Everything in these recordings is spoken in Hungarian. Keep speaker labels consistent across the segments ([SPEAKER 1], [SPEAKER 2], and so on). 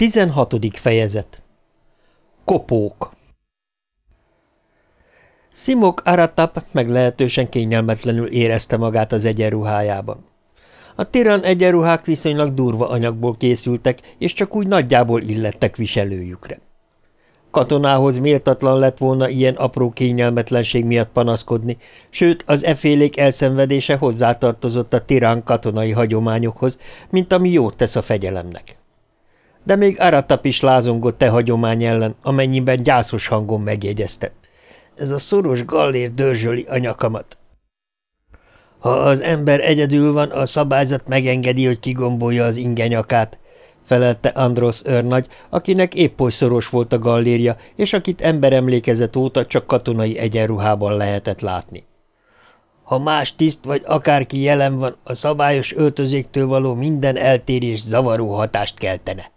[SPEAKER 1] 16. fejezet Kopók Simok Aratap meglehetősen kényelmetlenül érezte magát az egyenruhájában. A tiran egyenruhák viszonylag durva anyagból készültek, és csak úgy nagyjából illettek viselőjükre. Katonához méltatlan lett volna ilyen apró kényelmetlenség miatt panaszkodni, sőt az efélék elszenvedése hozzátartozott a tirán katonai hagyományokhoz, mint ami jót tesz a fegyelemnek de még Aratap is lázongott te hagyomány ellen, amennyiben gyászos hangon megjegyezte. Ez a szoros gallér dörzsöli a nyakamat. Ha az ember egyedül van, a szabályzat megengedi, hogy kigombolja az ingenyakát, felelte Andros őrnagy, akinek épp oly szoros volt a gallérja, és akit emberemlékezet óta csak katonai egyenruhában lehetett látni. Ha más tiszt vagy akárki jelen van, a szabályos öltözéktől való minden eltérés zavaró hatást keltene.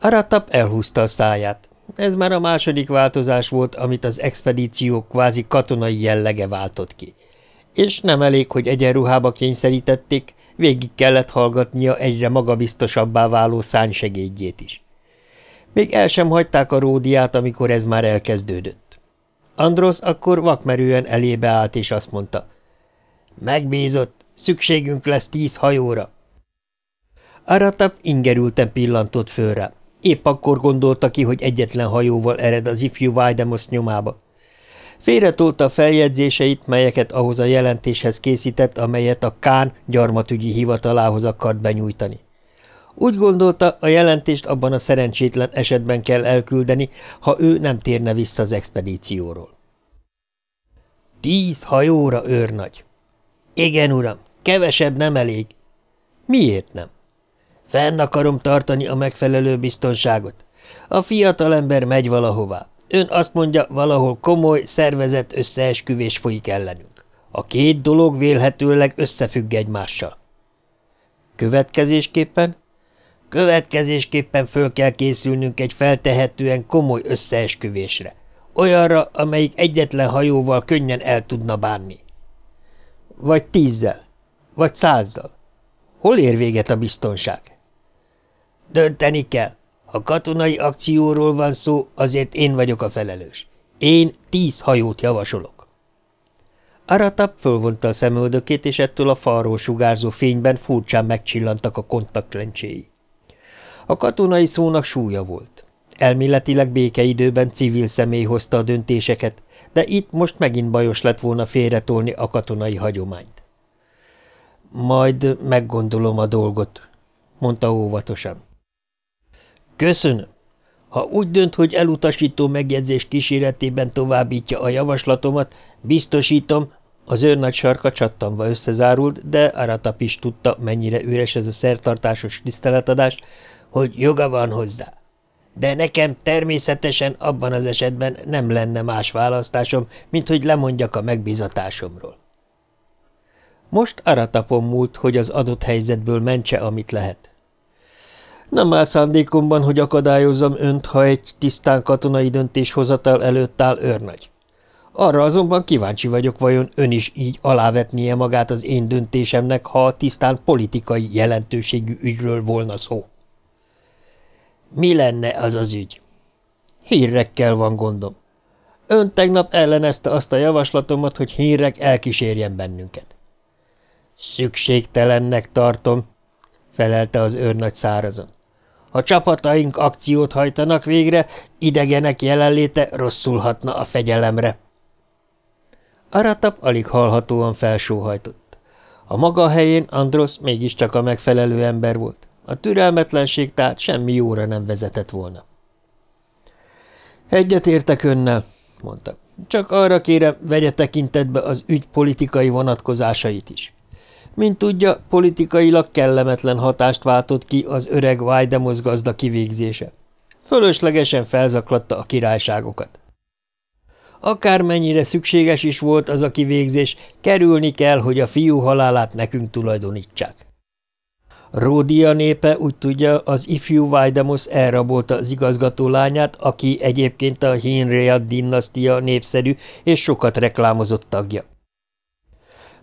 [SPEAKER 1] Aratap elhúzta a száját. Ez már a második változás volt, amit az expedíció kvázi katonai jellege váltott ki. És nem elég, hogy egyenruhába kényszerítették, végig kellett hallgatnia egyre magabiztosabbá váló szánysegédjét is. Még el sem hagyták a ródiát, amikor ez már elkezdődött. Andros akkor vakmerően elébe állt, és azt mondta, megbízott, szükségünk lesz tíz hajóra. Aratap ingerülten pillantott föl rá. Épp akkor gondolta ki, hogy egyetlen hajóval ered az ifjú Vajdemos nyomába. Félretolta a feljegyzéseit, melyeket ahhoz a jelentéshez készített, amelyet a Kán gyarmatügyi hivatalához akart benyújtani. Úgy gondolta, a jelentést abban a szerencsétlen esetben kell elküldeni, ha ő nem térne vissza az expedícióról. Tíz hajóra, őrnagy. Igen, uram, kevesebb nem elég. Miért nem? Fenn akarom tartani a megfelelő biztonságot. A fiatalember megy valahová. Ön azt mondja, valahol komoly, szervezett összeesküvés folyik ellenünk. A két dolog vélhetőleg összefügg egymással. Következésképpen? Következésképpen föl kell készülnünk egy feltehetően komoly összeesküvésre. Olyanra, amelyik egyetlen hajóval könnyen el tudna bánni. Vagy tízzel. Vagy százzal. Hol ér véget a biztonság? Dönteni kell. Ha katonai akcióról van szó, azért én vagyok a felelős. Én tíz hajót javasolok. Aratap fölvonta a szemöldökét, és ettől a falról sugárzó fényben furcsán megcsillantak a kontaktlencséi. A katonai szónak súlya volt. Elméletileg békeidőben civil személy hozta a döntéseket, de itt most megint bajos lett volna félretolni a katonai hagyományt. Majd meggondolom a dolgot, mondta óvatosan. Köszönöm. Ha úgy dönt, hogy elutasító megjegyzés kíséretében továbbítja a javaslatomat, biztosítom, az őrnagy sarka csattanva összezárult, de Aratap is tudta, mennyire üres ez a szertartásos tiszteletadás, hogy joga van hozzá. De nekem természetesen abban az esetben nem lenne más választásom, mint hogy lemondjak a megbizatásomról. Most Aratapon múlt, hogy az adott helyzetből mentse, amit lehet. Nem áll szándékomban, hogy akadályozzam önt, ha egy tisztán katonai döntéshozatal előtt áll őrnagy. Arra azonban kíváncsi vagyok, vajon ön is így alávetnie magát az én döntésemnek, ha tisztán politikai jelentőségű ügyről volna szó. Mi lenne az az ügy? Hírekkel van gondom. Ön tegnap ellenezte azt a javaslatomat, hogy hírek elkísérjen bennünket. Szükségtelennek tartom, felelte az őrnagy szárazon. Ha csapataink akciót hajtanak végre, idegenek jelenléte rosszulhatna a fegyelemre. Aratap alig hallhatóan felsóhajtott. A maga helyén Andros mégiscsak a megfelelő ember volt. A türelmetlenség tehát semmi jóra nem vezetett volna. Egyet értek önnel, mondta. Csak arra kérem, vegye tekintetbe az ügy politikai vonatkozásait is. Mint tudja, politikailag kellemetlen hatást váltott ki az öreg Vajdemos gazda kivégzése. Fölöslegesen felzaklatta a királyságokat. Akármennyire szükséges is volt az a kivégzés, kerülni kell, hogy a fiú halálát nekünk tulajdonítsák. Ródia népe úgy tudja, az ifjú Vajdemos elrabolta az igazgató lányát, aki egyébként a Hinriad dinasztia népszerű és sokat reklámozott tagja.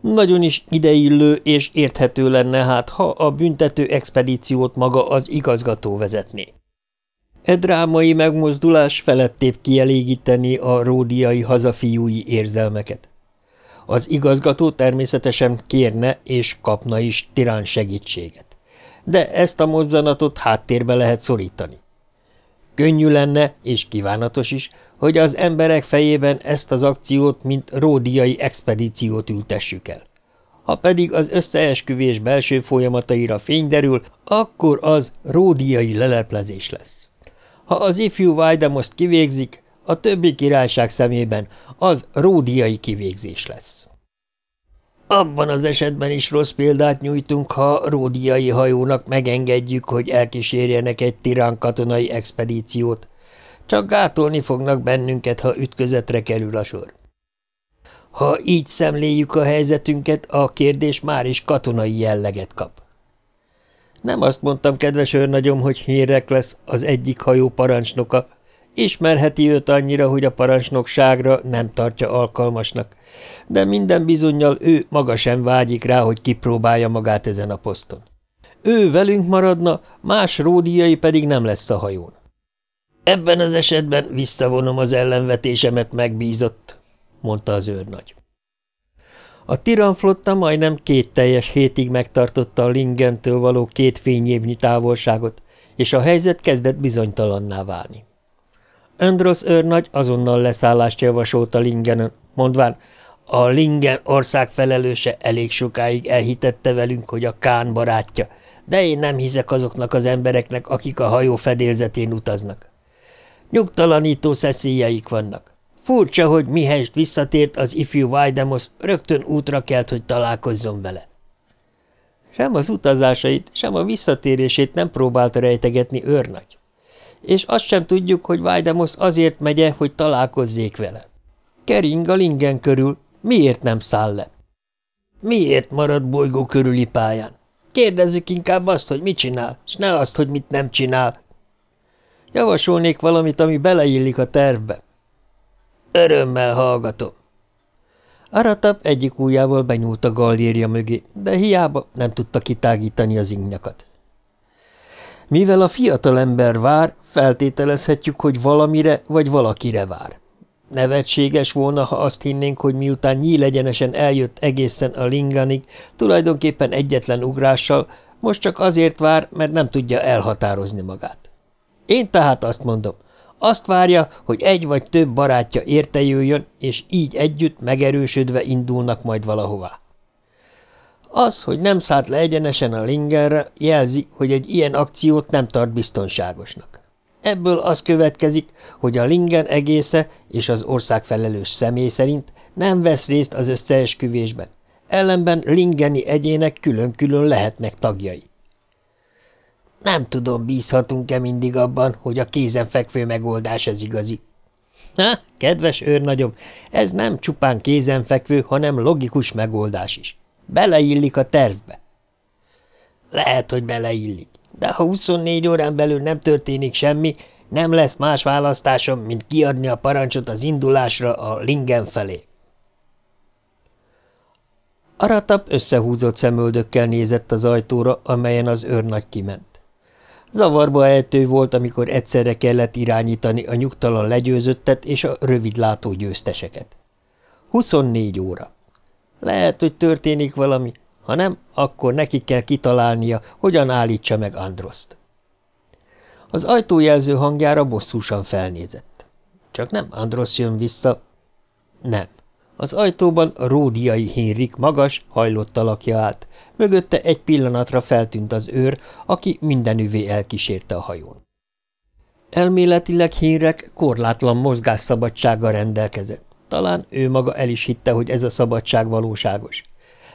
[SPEAKER 1] Nagyon is ideillő és érthető lenne hát, ha a büntető expedíciót maga az igazgató vezetné. E drámai megmozdulás felettébb kielégíteni a ródiai hazafiúi érzelmeket. Az igazgató természetesen kérne és kapna is tirán segítséget. De ezt a mozzanatot háttérbe lehet szorítani. Könnyű lenne, és kívánatos is, hogy az emberek fejében ezt az akciót, mint ródiai expedíciót ültessük el. Ha pedig az összeesküvés belső folyamataira fény derül, akkor az ródiai leleplezés lesz. Ha az ifjú Vajdemoszt kivégzik, a többi királyság szemében az ródiai kivégzés lesz. Abban az esetben is rossz példát nyújtunk, ha ródiai hajónak megengedjük, hogy elkísérjenek egy tirán katonai expedíciót. Csak gátolni fognak bennünket, ha ütközetre kerül a sor. Ha így szemléljük a helyzetünket, a kérdés már is katonai jelleget kap. Nem azt mondtam, kedves őrnagyom, hogy hírek lesz az egyik hajó parancsnoka. Ismerheti őt annyira, hogy a parancsnokságra nem tartja alkalmasnak, de minden bizonyal ő maga sem vágyik rá, hogy kipróbálja magát ezen a poszton. Ő velünk maradna, más ródiai pedig nem lesz a hajón. Ebben az esetben visszavonom az ellenvetésemet megbízott, mondta az őrnagy. A tiranflotta majdnem két teljes hétig megtartotta a Lingentől való két fényévnyi távolságot, és a helyzet kezdett bizonytalanná válni. Andros őrnagy azonnal leszállást javasolt a Lingenen, mondván, a Lingen ország felelőse elég sokáig elhitette velünk, hogy a Kán barátja, de én nem hiszek azoknak az embereknek, akik a hajó fedélzetén utaznak. Nyugtalanító szeszélyeik vannak. Furcsa, hogy mihelyst visszatért az ifjú Vajdemos, rögtön útra kelt, hogy találkozzon vele. Sem az utazásait, sem a visszatérését nem próbálta rejtegetni őrnagy. És azt sem tudjuk, hogy Vajdemos azért megye, hogy találkozzék vele. Kering a lingen körül, miért nem száll le? Miért marad bolygó körüli pályán? Kérdezzük inkább azt, hogy mit csinál, és ne azt, hogy mit nem csinál. Javasolnék valamit, ami beleillik a tervbe. Örömmel hallgatom. Aratap egyik ujjával benyúlt a gallérja mögé, de hiába nem tudta kitágítani az innyakat. Mivel a fiatalember vár, feltételezhetjük, hogy valamire vagy valakire vár. Nevetséges volna, ha azt hinnénk, hogy miután nyílegyenesen eljött egészen a linganig, tulajdonképpen egyetlen ugrással, most csak azért vár, mert nem tudja elhatározni magát. Én tehát azt mondom, azt várja, hogy egy vagy több barátja értejöjjön, és így együtt megerősödve indulnak majd valahová. Az, hogy nem szállt le egyenesen a lingerre, jelzi, hogy egy ilyen akciót nem tart biztonságosnak. Ebből az következik, hogy a lingen egésze és az ország felelős személy szerint nem vesz részt az összeesküvésben, ellenben lingeni egyének külön-külön lehetnek tagjai. Nem tudom, bízhatunk-e mindig abban, hogy a kézenfekvő megoldás ez igazi. Ha, kedves őrnagyom, ez nem csupán kézenfekvő, hanem logikus megoldás is. Beleillik a tervbe. Lehet, hogy beleillik, de ha 24 órán belül nem történik semmi, nem lesz más választásom, mint kiadni a parancsot az indulásra a lingen felé. Aratap összehúzott szemöldökkel nézett az ajtóra, amelyen az őrnagy kiment. Zavarba ejtő volt, amikor egyszerre kellett irányítani a nyugtalan legyőzöttet és a rövidlátó győzteseket. 24 óra. Lehet, hogy történik valami, ha nem, akkor neki kell kitalálnia, hogyan állítsa meg Androszt. Az ajtójelző hangjára bosszúsan felnézett. Csak nem Androsz jön vissza. Nem. Az ajtóban a ródiai Hénrik magas, hajlott alakja állt, mögötte egy pillanatra feltűnt az őr, aki mindenüvé elkísérte a hajón. Elméletileg Hénrek korlátlan mozgásszabadsággal rendelkezett. Talán ő maga el is hitte, hogy ez a szabadság valóságos.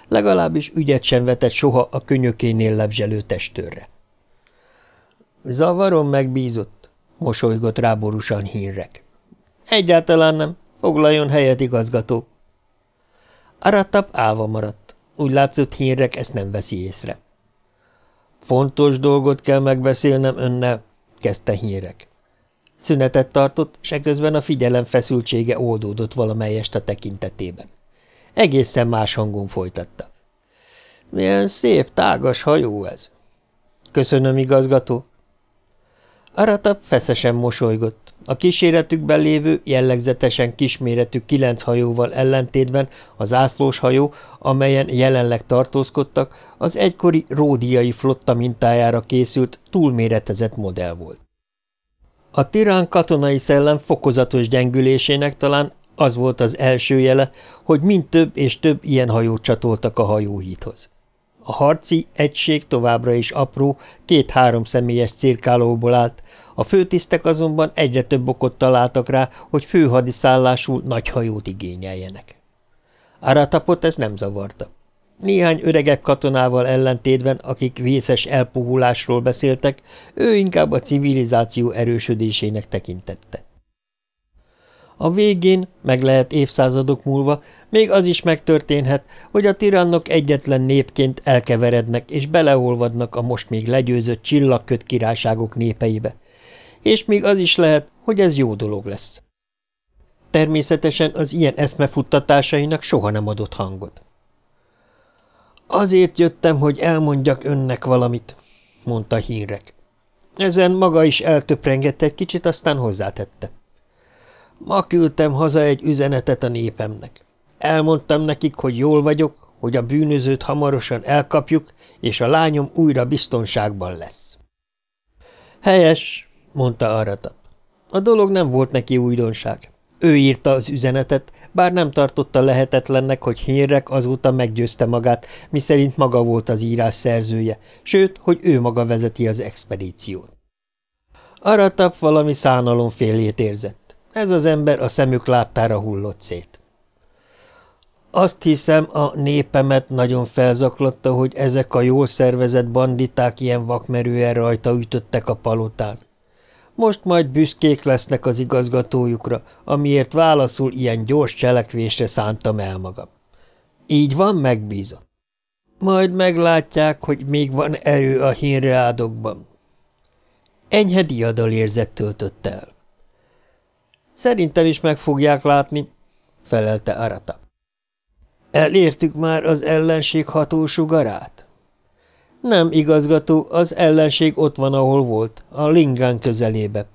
[SPEAKER 1] Legalábbis ügyet sem vetett soha a könyökénél lebzselő testőrre. Zavaron megbízott, mosolygott ráborúsan Hínrek. Egyáltalán nem, foglaljon helyet, igazgató. Aratap állva maradt. Úgy látszott hírek ezt nem veszi észre. Fontos dolgot kell megbeszélnem önnel, kezdte hírek. Szünetet tartott, se közben a figyelem feszültsége oldódott valamelyest a tekintetében. Egészen más hangon folytatta. Milyen szép, tágas hajó ez. Köszönöm, igazgató. Aratap feszesen mosolygott. A kíséretükben lévő, jellegzetesen kisméretű kilenc hajóval ellentétben a zászlós hajó, amelyen jelenleg tartózkodtak, az egykori ródiai flotta mintájára készült, túlméretezett modell volt. A tirán katonai szellem fokozatos gyengülésének talán az volt az első jele, hogy mind több és több ilyen hajót csatoltak a hajóhíthoz. A harci egység továbbra is apró, két-három személyes cirkálóból állt, a főtisztek azonban egyre több okot találtak rá, hogy főhadiszállású nagy hajót igényeljenek. Aratapot ez nem zavarta. Néhány öregebb katonával ellentétben, akik vészes elpuhulásról beszéltek, ő inkább a civilizáció erősödésének tekintette. A végén, meg lehet évszázadok múlva, még az is megtörténhet, hogy a tirannok egyetlen népként elkeverednek és beleolvadnak a most még legyőzött csillagköt királyságok népeibe. És még az is lehet, hogy ez jó dolog lesz. Természetesen az ilyen eszmefuttatásainak soha nem adott hangot. Azért jöttem, hogy elmondjak önnek valamit, mondta hírek. Ezen maga is eltöprengett egy kicsit, aztán hozzátette. Ma küldtem haza egy üzenetet a népemnek. Elmondtam nekik, hogy jól vagyok, hogy a bűnözőt hamarosan elkapjuk, és a lányom újra biztonságban lesz. Helyes, mondta Aratap. A dolog nem volt neki újdonság. Ő írta az üzenetet, bár nem tartotta lehetetlennek, hogy hírek azóta meggyőzte magát, miszerint maga volt az írás szerzője, sőt, hogy ő maga vezeti az expedíciót. Aratap valami szánalom félét érzett. Ez az ember a szemük láttára hullott szét. Azt hiszem, a népemet nagyon felzaklatta, hogy ezek a jól szervezett banditák ilyen vakmerően rajta ütöttek a palotán. Most majd büszkék lesznek az igazgatójukra, amiért válaszul ilyen gyors cselekvésre szántam el magam. Így van, megbízom. Majd meglátják, hogy még van erő a hínreádokban. Enyhe diadalérzet töltötte el. Szerintem is meg fogják látni, felelte Arata. Elértük már az ellenség hatósugarát? Nem, igazgató, az ellenség ott van, ahol volt, a Lingán közelébe.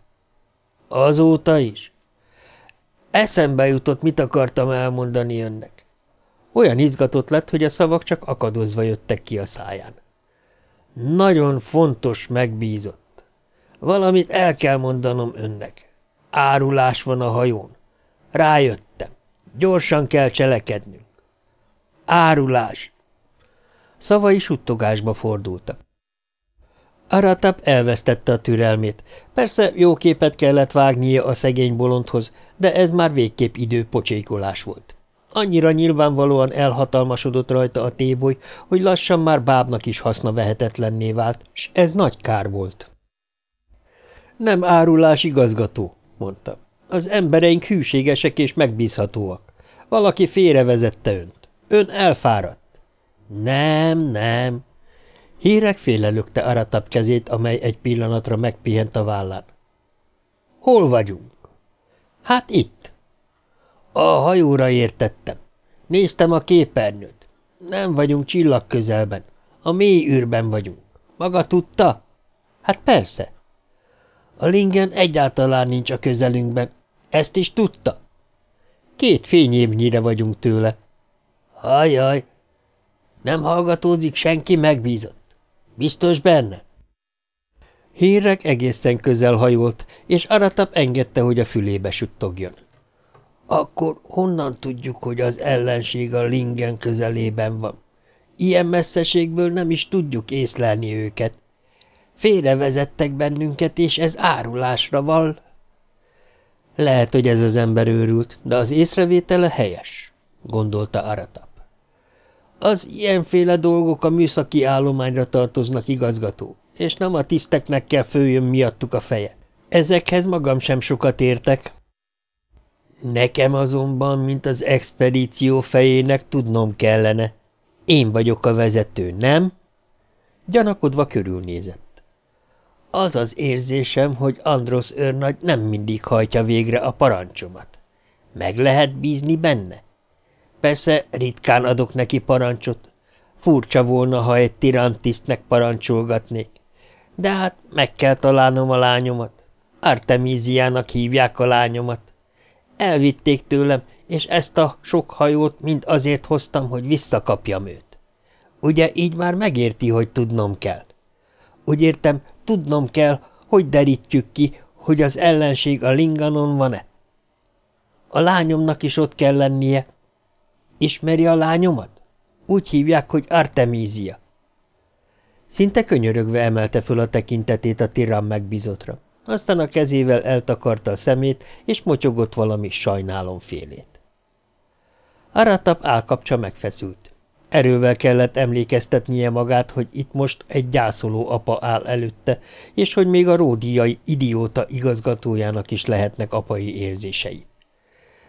[SPEAKER 1] Azóta is? Eszembe jutott, mit akartam elmondani önnek. Olyan izgatott lett, hogy a szavak csak akadozva jöttek ki a száján. Nagyon fontos, megbízott. Valamit el kell mondanom önnek. Árulás van a hajón. Rájöttem. Gyorsan kell cselekednünk. Árulás! Szavai suttogásba fordultak. Aratap elvesztette a türelmét. Persze jó képet kellett vágnia a szegény bolondhoz, de ez már végképp idő pocsékolás volt. Annyira nyilvánvalóan elhatalmasodott rajta a téboly, hogy lassan már bábnak is haszna vehetetlenné vált, s ez nagy kár volt. Nem árulás igazgató, mondta. Az embereink hűségesek és megbízhatóak. Valaki félrevezette önt. Ön elfáradt. Nem, nem. Hírek félelökte Aratab kezét, amely egy pillanatra megpihent a vállán. Hol vagyunk? Hát itt. A hajóra értettem. Néztem a képernyőt. Nem vagyunk csillag közelben. A mély űrben vagyunk. Maga tudta? Hát persze. A lingen egyáltalán nincs a közelünkben. Ezt is tudta? Két fényévnyire vagyunk tőle. Hajjaj! Nem hallgatózik senki, megbízott. Biztos benne? Hírek egészen közel hajolt, és Aratap engedte, hogy a fülébe suttogjon. Akkor honnan tudjuk, hogy az ellenség a lingen közelében van? Ilyen messzeségből nem is tudjuk észlelni őket. Félrevezettek bennünket, és ez árulásra val. Lehet, hogy ez az ember őrült, de az észrevétele helyes, gondolta Aratap. Az ilyenféle dolgok a műszaki állományra tartoznak, igazgató, és nem a tiszteknek kell följön miattuk a feje. Ezekhez magam sem sokat értek. Nekem azonban, mint az expedíció fejének tudnom kellene. Én vagyok a vezető, nem? Gyanakodva körülnézett. Az az érzésem, hogy Andros őrnagy nem mindig hajtja végre a parancsomat. Meg lehet bízni benne? Persze ritkán adok neki parancsot. Furcsa volna, ha egy tirantisztnek parancsolgatnék. De hát meg kell találnom a lányomat. Artemíziának hívják a lányomat. Elvitték tőlem, és ezt a sok hajót mind azért hoztam, hogy visszakapjam őt. Ugye így már megérti, hogy tudnom kell. Úgy értem, tudnom kell, hogy derítjük ki, hogy az ellenség a Linganon van-e. A lányomnak is ott kell lennie. Ismeri a lányomat? Úgy hívják, hogy Artemízia. Szinte könyörögve emelte föl a tekintetét a tiram megbízottra. Aztán a kezével eltakarta a szemét, és motyogott valami sajnálomfélét. Aratap állkapcsa megfeszült. Erővel kellett emlékeztetnie magát, hogy itt most egy gyászoló apa áll előtte, és hogy még a ródiai idióta igazgatójának is lehetnek apai érzései.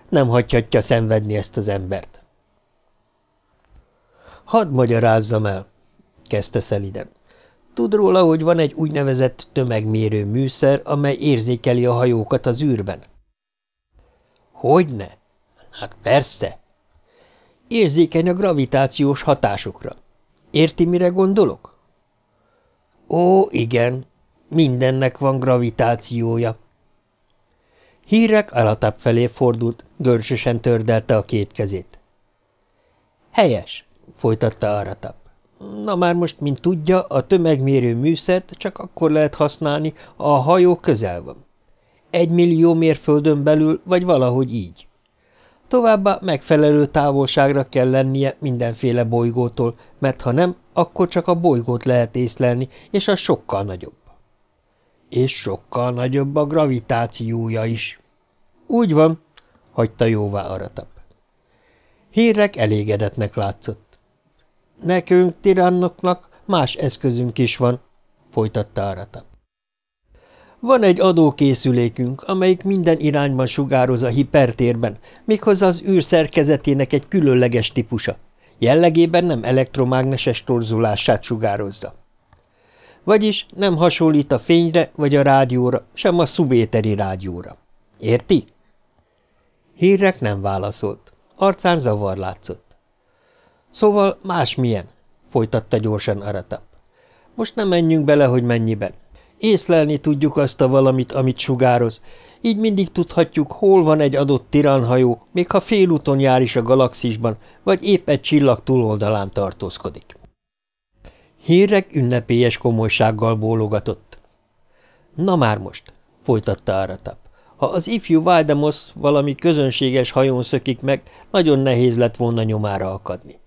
[SPEAKER 1] Nem hagyhatja szenvedni ezt az embert. Hadd magyarázzam el, kezdte szeliden. Tud róla, hogy van egy úgynevezett tömegmérő műszer, amely érzékeli a hajókat az űrben? Hogyne? Hát persze. Érzékeny a gravitációs hatásokra. Érti, mire gondolok? Ó, igen, mindennek van gravitációja. Hírek Alatap felé fordult, görsösen tördelte a két kezét. Helyes, folytatta Aratap. Na már most, mint tudja, a tömegmérő műszert csak akkor lehet használni, a hajó közel van. Egy millió mérföldön belül, vagy valahogy így. Továbbá megfelelő távolságra kell lennie mindenféle bolygótól, mert ha nem, akkor csak a bolygót lehet észlelni, és az sokkal nagyobb. És sokkal nagyobb a gravitációja is. Úgy van, hagyta jóvá Aratap. Hírek elégedetnek látszott. Nekünk, tirannoknak más eszközünk is van, folytatta Aratap. Van egy adókészülékünk, amelyik minden irányban sugároz a hipertérben, méghozzá az űr szerkezetének egy különleges típusa. Jellegében nem elektromágneses torzulását sugározza. Vagyis nem hasonlít a fényre vagy a rádióra, sem a szubéteri rádióra. Érti? Hírek nem válaszolt. Arcán zavar látszott. Szóval másmilyen, folytatta gyorsan Aratap. Most nem menjünk bele, hogy mennyiben. Észlelni tudjuk azt a valamit, amit sugároz. Így mindig tudhatjuk, hol van egy adott tiranhajó, még ha félúton jár is a galaxisban, vagy épp egy csillag túloldalán tartózkodik. Hírek ünnepélyes komolysággal bólogatott. Na már most, folytatta Aratap. Ha az ifjú Valdemos valami közönséges hajón szökik meg, nagyon nehéz lett volna nyomára akadni.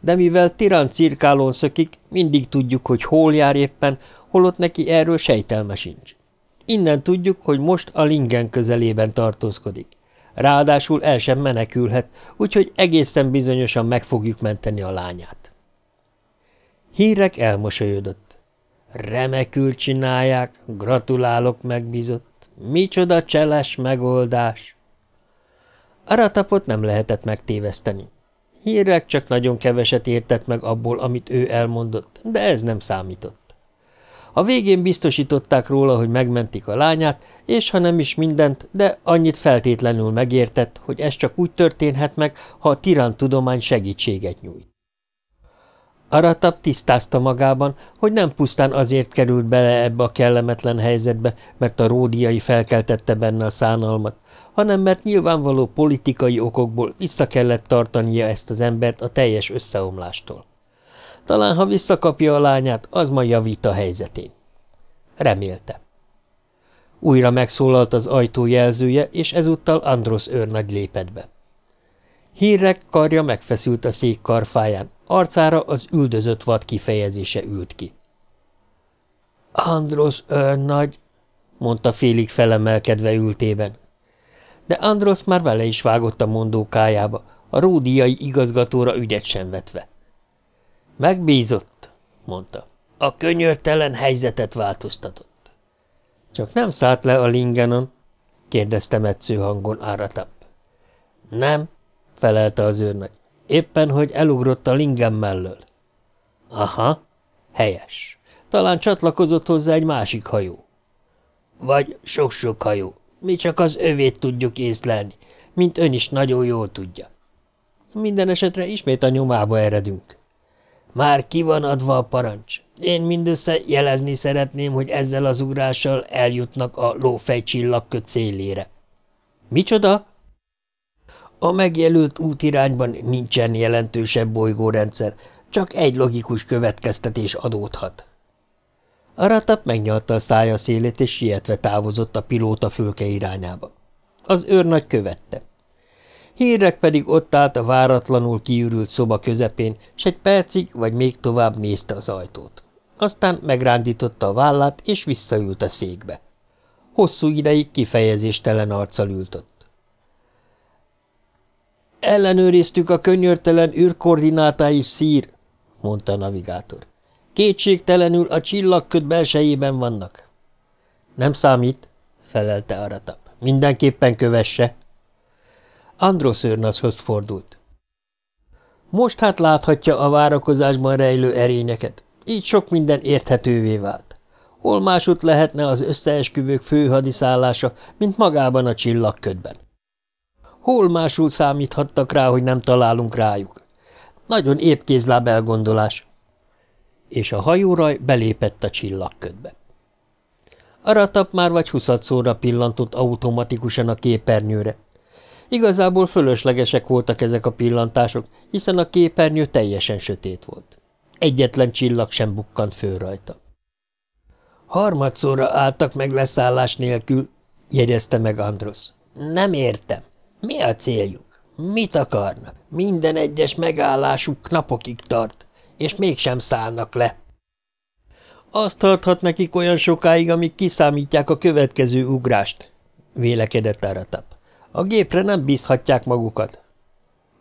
[SPEAKER 1] De mivel tiran cirkálón szökik, mindig tudjuk, hogy hol jár éppen, holott neki erről sejtelme sincs. Innen tudjuk, hogy most a lingen közelében tartózkodik. Ráadásul el sem menekülhet, úgyhogy egészen bizonyosan meg fogjuk menteni a lányát. Hírek elmosolyodott. Remekül csinálják, gratulálok, megbízott. Micsoda cseles megoldás! Aratapot nem lehetett megtéveszteni. Hírek csak nagyon keveset értett meg abból, amit ő elmondott, de ez nem számított. A végén biztosították róla, hogy megmentik a lányát, és ha nem is mindent, de annyit feltétlenül megértett, hogy ez csak úgy történhet meg, ha a tiran tudomány segítséget nyújt. Aratap tisztázta magában, hogy nem pusztán azért került bele ebbe a kellemetlen helyzetbe, mert a ródiai felkeltette benne a szánalmat, hanem mert nyilvánvaló politikai okokból vissza kellett tartania ezt az embert a teljes összeomlástól. Talán, ha visszakapja a lányát, az majd javít a helyzetén. Remélte. Újra megszólalt az ajtó jelzője, és ezúttal Andros őrnagy lépett be. Hírek karja megfeszült a szék karfáján, arcára az üldözött vad kifejezése ült ki. Andros őrnagy, mondta félig felemelkedve ültében. De Andros már vele is vágott a mondókájába, a ródiai igazgatóra ügyet sem vetve. Megbízott, mondta. A könyörtelen helyzetet változtatott. Csak nem szállt le a lingenon? kérdezte metsző hangon Áratap. Nem, felelte az őrnagy. Éppen, hogy elugrott a lingen mellől. Aha, helyes. Talán csatlakozott hozzá egy másik hajó. Vagy sok-sok hajó. Mi csak az övét tudjuk észlelni, mint ön is nagyon jól tudja. Minden esetre ismét a nyomába eredünk. Már ki van adva a parancs. Én mindössze jelezni szeretném, hogy ezzel az ugrással eljutnak a lófej csillagköt szélére. Micsoda? A megjelölt útirányban nincsen jelentősebb bolygórendszer, csak egy logikus következtetés adódhat. Aratap megnyalta a szája szélét, és sietve távozott a pilóta fölke irányába. Az őrnagy követte. Hírek pedig ott állt a váratlanul kiürült szoba közepén, s egy percig vagy még tovább mészte az ajtót. Aztán megrándította a vállát, és visszaült a székbe. Hosszú ideig kifejezéstelen arccal ültött. Ellenőriztük a könyörtelen űrkoordinátái szír, mondta a navigátor. Kétségtelenül a csillagköd belsejében vannak. Nem számít, felelte Aratap. Mindenképpen kövesse. Andros őrnazhoz fordult. Most hát láthatja a várakozásban rejlő erényeket. Így sok minden érthetővé vált. Hol másút lehetne az összeesküvők főhadiszállása, mint magában a csillagködben? Hol másul számíthattak rá, hogy nem találunk rájuk? Nagyon épp kézláb elgondolás. És a hajóraj belépett a csillagködbe. Aratap már vagy huszadszóra pillantott automatikusan a képernyőre. Igazából fölöslegesek voltak ezek a pillantások, hiszen a képernyő teljesen sötét volt. Egyetlen csillag sem bukkant föl rajta. Harmadszorra álltak meg leszállás nélkül, jegyezte meg Andros. Nem értem. Mi a céljuk? Mit akarnak? Minden egyes megállásuk napokig tart, és mégsem szállnak le. Azt tarthat nekik olyan sokáig, amíg kiszámítják a következő ugrást, vélekedett Aratap. A gépre nem bízhatják magukat.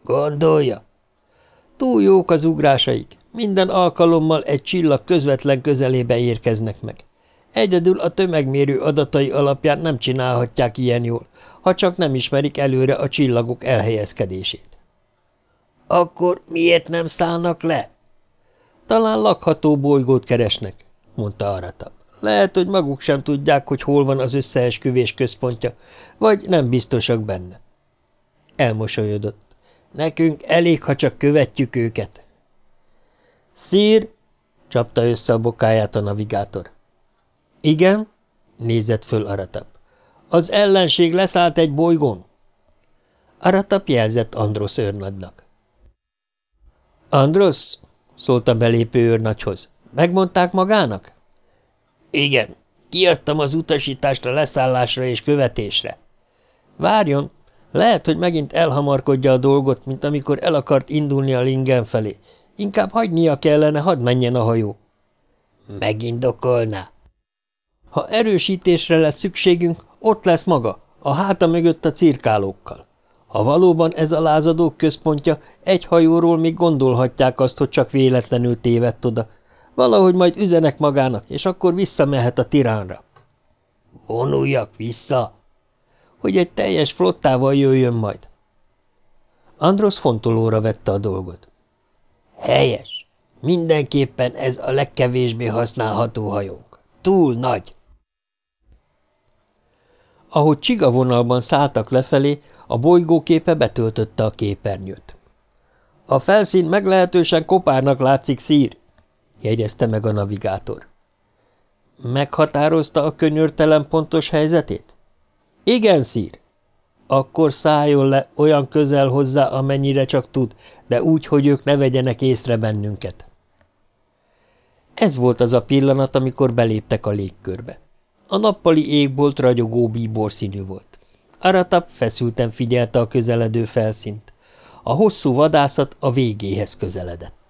[SPEAKER 1] Gondolja? Túl jók az ugrásaik. Minden alkalommal egy csillag közvetlen közelébe érkeznek meg. Egyedül a tömegmérő adatai alapján nem csinálhatják ilyen jól, ha csak nem ismerik előre a csillagok elhelyezkedését. Akkor miért nem szállnak le? Talán lakható bolygót keresnek, mondta Aratab. Lehet, hogy maguk sem tudják, hogy hol van az összeesküvés központja, vagy nem biztosak benne. Elmosolyodott. Nekünk elég, ha csak követjük őket. Szír, csapta össze a bokáját a navigátor. Igen, nézett föl Aratab. Az ellenség leszállt egy bolygón. Aratap jelzett Andros őrnagynak. Andros, szólt a belépő őrnagyhoz. Megmondták magának? Igen, kiadtam az utasítást a leszállásra és követésre. Várjon, lehet, hogy megint elhamarkodja a dolgot, mint amikor el akart indulni a lingen felé. Inkább hagynia kellene, hadd menjen a hajó. Megindokolná. Ha erősítésre lesz szükségünk, ott lesz maga, a háta mögött a cirkálókkal. Ha valóban ez a lázadók központja, egy hajóról még gondolhatják azt, hogy csak véletlenül tévedt oda. Valahogy majd üzenek magának, és akkor visszamehet a tiránra. Vonuljak vissza? Hogy egy teljes flottával jöjjön majd. Andros fontolóra vette a dolgot. Helyes. Mindenképpen ez a legkevésbé használható hajónk. Túl nagy. Ahogy csigavonalban szálltak lefelé, a bolygóképe betöltötte a képernyőt. A felszín meglehetősen kopárnak látszik szír, jegyezte meg a navigátor. Meghatározta a könyörtelen pontos helyzetét? Igen, szír. Akkor szálljon le olyan közel hozzá, amennyire csak tud, de úgy, hogy ők ne vegyenek észre bennünket. Ez volt az a pillanat, amikor beléptek a légkörbe. A nappali égbolt ragyogó bíbor színű volt. Aratap feszülten figyelte a közeledő felszínt. A hosszú vadászat a végéhez közeledett.